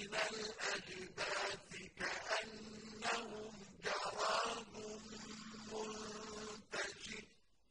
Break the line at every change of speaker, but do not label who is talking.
إلى